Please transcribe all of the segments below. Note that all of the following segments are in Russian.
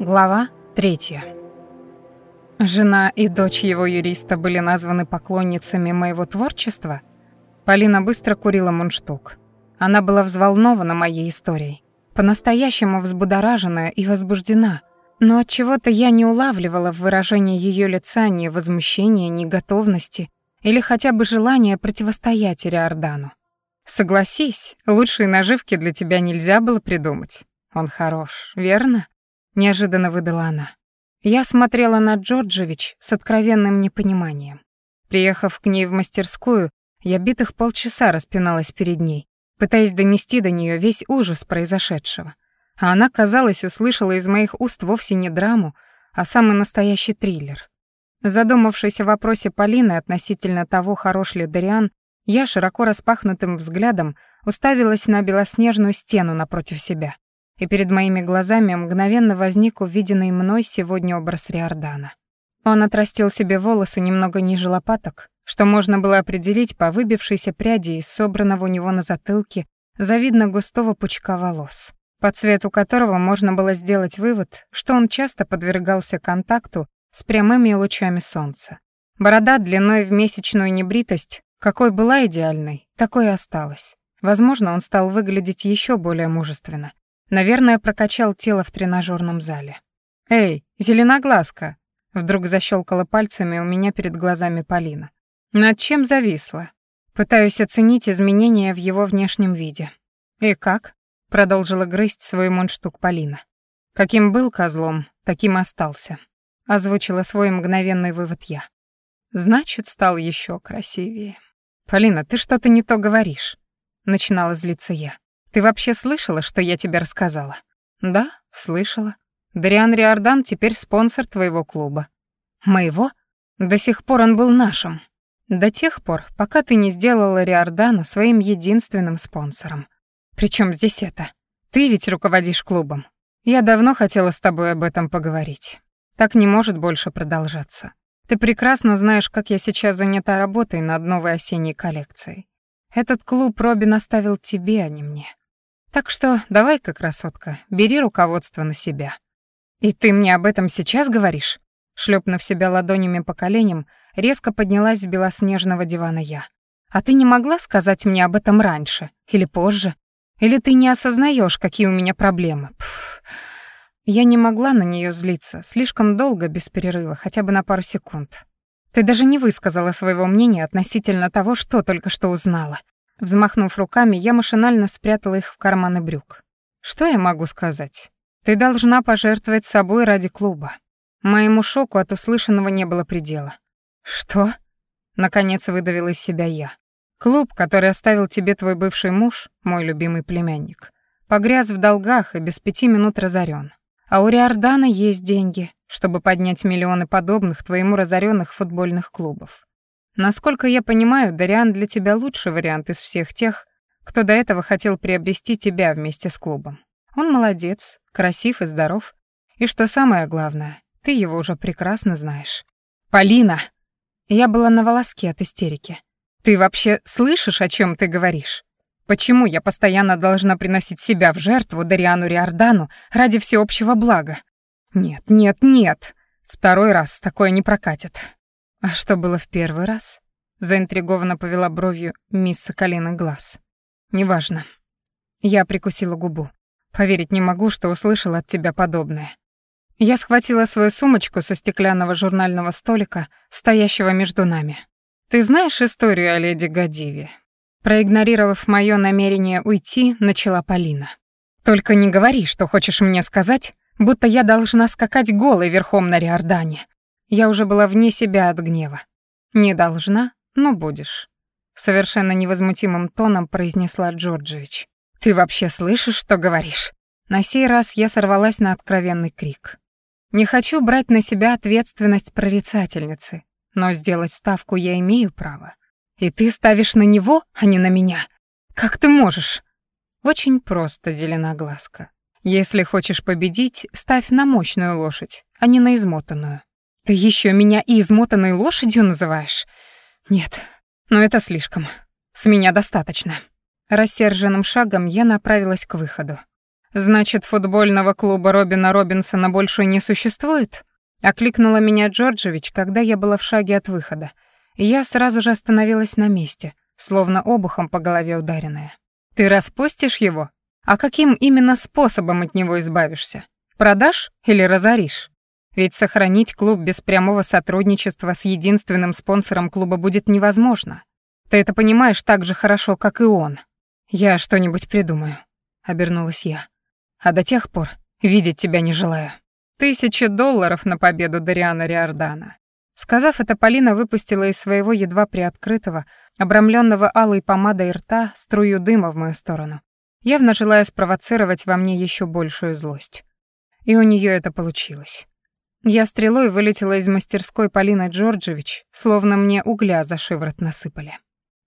Глава третья. Жена и дочь его юриста были названы поклонницами моего творчества. Полина быстро курила мундштук. Она была взволнована моей историей, по-настоящему взбудоражена и возбуждена, но от чего-то я не улавливала в выражении ее лица ни возмущения, ни готовности или хотя бы желания противостоять Риордану. Согласись, лучшие наживки для тебя нельзя было придумать. Он хорош, верно? неожиданно выдала она. Я смотрела на Джорджевич с откровенным непониманием. Приехав к ней в мастерскую, я битых полчаса распиналась перед ней, пытаясь донести до нее весь ужас произошедшего. А она, казалось, услышала из моих уст вовсе не драму, а самый настоящий триллер. Задумавшись о вопросе Полины относительно того, хорош ли Дариан, я широко распахнутым взглядом уставилась на белоснежную стену напротив себя и перед моими глазами мгновенно возник увиденный мной сегодня образ Риордана. Он отрастил себе волосы немного ниже лопаток, что можно было определить по выбившейся пряди из собранного у него на затылке завидно густого пучка волос, по цвету которого можно было сделать вывод, что он часто подвергался контакту с прямыми лучами солнца. Борода длиной в месячную небритость, какой была идеальной, такой и осталась. Возможно, он стал выглядеть еще более мужественно, Наверное, прокачал тело в тренажерном зале. «Эй, зеленоглазка!» Вдруг защелкала пальцами у меня перед глазами Полина. «Над чем зависла?» Пытаюсь оценить изменения в его внешнем виде. «И как?» — продолжила грызть свой мундштук Полина. «Каким был козлом, таким остался», — озвучила свой мгновенный вывод я. «Значит, стал еще красивее». «Полина, ты что-то не то говоришь», — начинала злиться я. Ты вообще слышала, что я тебе рассказала? Да, слышала. Дариан Риордан теперь спонсор твоего клуба. Моего? До сих пор он был нашим. До тех пор, пока ты не сделала Риордана своим единственным спонсором. Причем здесь это? Ты ведь руководишь клубом. Я давно хотела с тобой об этом поговорить. Так не может больше продолжаться. Ты прекрасно знаешь, как я сейчас занята работой над новой осенней коллекцией. Этот клуб Робин оставил тебе, а не мне. Так что давай-ка, красотка, бери руководство на себя. И ты мне об этом сейчас говоришь? Шлепнув себя ладонями по коленям, резко поднялась с белоснежного дивана я. А ты не могла сказать мне об этом раньше или позже? Или ты не осознаешь, какие у меня проблемы? Пф. Я не могла на нее злиться, слишком долго, без перерыва, хотя бы на пару секунд. Ты даже не высказала своего мнения относительно того, что только что узнала. Взмахнув руками, я машинально спрятала их в карманы брюк. Что я могу сказать? Ты должна пожертвовать собой ради клуба. Моему шоку от услышанного не было предела. Что? Наконец выдавила из себя я. Клуб, который оставил тебе твой бывший муж, мой любимый племянник, погряз в долгах и без пяти минут разорен. А у Риордана есть деньги, чтобы поднять миллионы подобных твоему разоренных футбольных клубов. Насколько я понимаю, Дариан для тебя лучший вариант из всех тех, кто до этого хотел приобрести тебя вместе с клубом. Он молодец, красив и здоров. И что самое главное, ты его уже прекрасно знаешь. Полина! Я была на волоске от истерики. Ты вообще слышишь, о чем ты говоришь? Почему я постоянно должна приносить себя в жертву Дариану Риордану ради всеобщего блага? Нет, нет, нет. Второй раз такое не прокатит. «А что было в первый раз?» Заинтригованно повела бровью мисс Соколина глаз. «Неважно». Я прикусила губу. Поверить не могу, что услышала от тебя подобное. Я схватила свою сумочку со стеклянного журнального столика, стоящего между нами. «Ты знаешь историю о леди Гадиве?» Проигнорировав мое намерение уйти, начала Полина. «Только не говори, что хочешь мне сказать, будто я должна скакать голой верхом на Риордане. Я уже была вне себя от гнева. «Не должна, но будешь», — совершенно невозмутимым тоном произнесла Джорджевич. «Ты вообще слышишь, что говоришь?» На сей раз я сорвалась на откровенный крик. «Не хочу брать на себя ответственность прорицательницы, но сделать ставку я имею право. И ты ставишь на него, а не на меня. Как ты можешь?» «Очень просто, зеленоглазка. Если хочешь победить, ставь на мощную лошадь, а не на измотанную. Ты еще меня и измотанной лошадью называешь? Нет, но это слишком. С меня достаточно. Рассерженным шагом я направилась к выходу. Значит, футбольного клуба Робина Робинсона больше не существует? Окликнула меня Джорджевич, когда я была в шаге от выхода. Я сразу же остановилась на месте, словно обухом по голове ударенная. Ты распустишь его? А каким именно способом от него избавишься? Продашь или разоришь? Ведь сохранить клуб без прямого сотрудничества с единственным спонсором клуба будет невозможно. Ты это понимаешь так же хорошо, как и он. Я что-нибудь придумаю, обернулась я. А до тех пор видеть тебя не желаю. Тысячи долларов на победу Дариана Риордана. Сказав это, Полина выпустила из своего едва приоткрытого, обрамленного алой помадой рта струю дыма в мою сторону, явно желая спровоцировать во мне еще большую злость. И у нее это получилось. Я стрелой вылетела из мастерской Полины Джорджевич, словно мне угля за шиворот насыпали.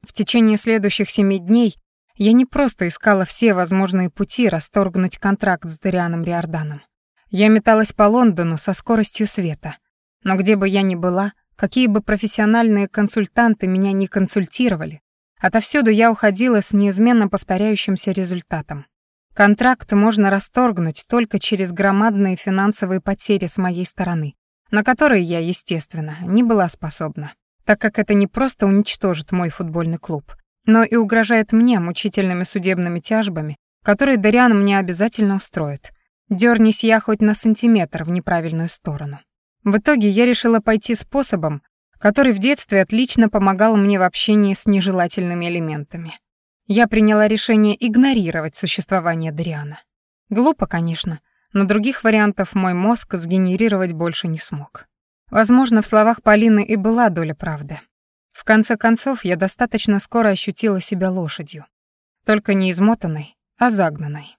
В течение следующих семи дней я не просто искала все возможные пути расторгнуть контракт с Дарианом Риорданом. Я металась по Лондону со скоростью света. Но где бы я ни была, какие бы профессиональные консультанты меня не консультировали, отовсюду я уходила с неизменно повторяющимся результатом. Контракт можно расторгнуть только через громадные финансовые потери с моей стороны, на которые я, естественно, не была способна, так как это не просто уничтожит мой футбольный клуб, но и угрожает мне мучительными судебными тяжбами, которые Дариан мне обязательно устроит. Дёрнись я хоть на сантиметр в неправильную сторону. В итоге я решила пойти способом, который в детстве отлично помогал мне в общении с нежелательными элементами. Я приняла решение игнорировать существование Дариана. Глупо, конечно, но других вариантов мой мозг сгенерировать больше не смог. Возможно, в словах Полины и была доля правды. В конце концов, я достаточно скоро ощутила себя лошадью. Только не измотанной, а загнанной.